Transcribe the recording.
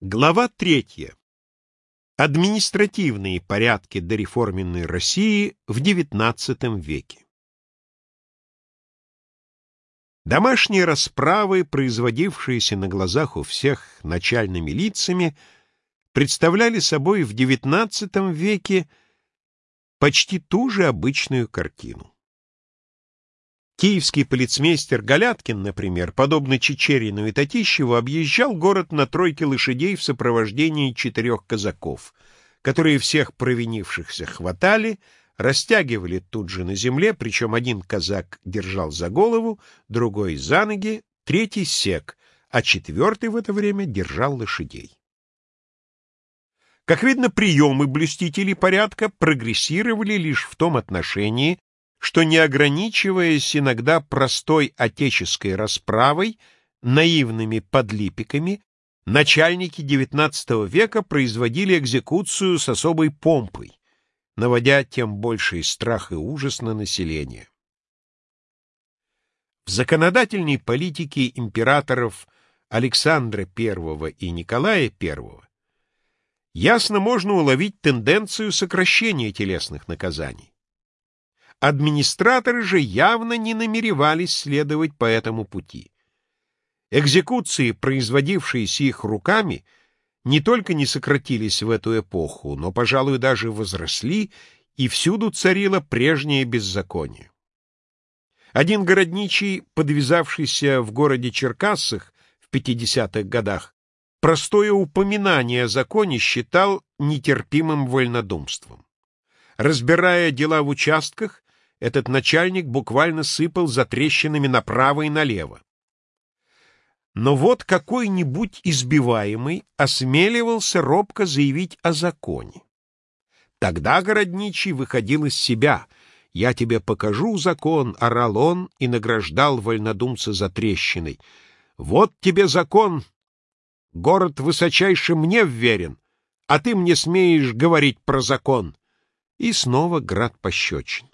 Глава третья. Административные порядки дореформенной России в XIX веке. Домашние расправы, производившиеся на глазах у всех начальными лицами, представляли собой в XIX веке почти ту же обычную картину. Киевский полицмейстер Галяткин, например, подобно Чечерину и Татищеву, объезжал город на тройке лошадей в сопровождении четырех казаков, которые всех провинившихся хватали, растягивали тут же на земле, причем один казак держал за голову, другой — за ноги, третий — сек, а четвертый в это время держал лошадей. Как видно, приемы блюстителей порядка прогрессировали лишь в том отношении, что, не ограничиваясь иногда простой отеческой расправой, наивными подлипиками, начальники XIX века производили экзекуцию с особой помпой, наводя тем больший страх и ужас на население. В законодательной политике императоров Александра I и Николая I ясно можно уловить тенденцию сокращения телесных наказаний. Администраторы же явно не намеревались следовать по этому пути. Экзекуции, производившиеся их руками, не только не сократились в эту эпоху, но, пожалуй, даже возросли, и всюду царило прежнее беззаконие. Один городничий, подвязавшийся в городе Черкассах в 50-х годах, простое упоминание о законе считал нетерпимым вольнодумством. Разбирая дела в участках, этот начальник буквально сыпал затрещинами направо и налево. Но вот какой-нибудь избиваемый осмеливался робко заявить о законе. Тогда городничий выходил из себя. «Я тебе покажу закон», — орал он и награждал вольнодумца за трещиной. «Вот тебе закон. Город высочайше мне вверен, а ты мне смеешь говорить про закон». И снова град пощечин.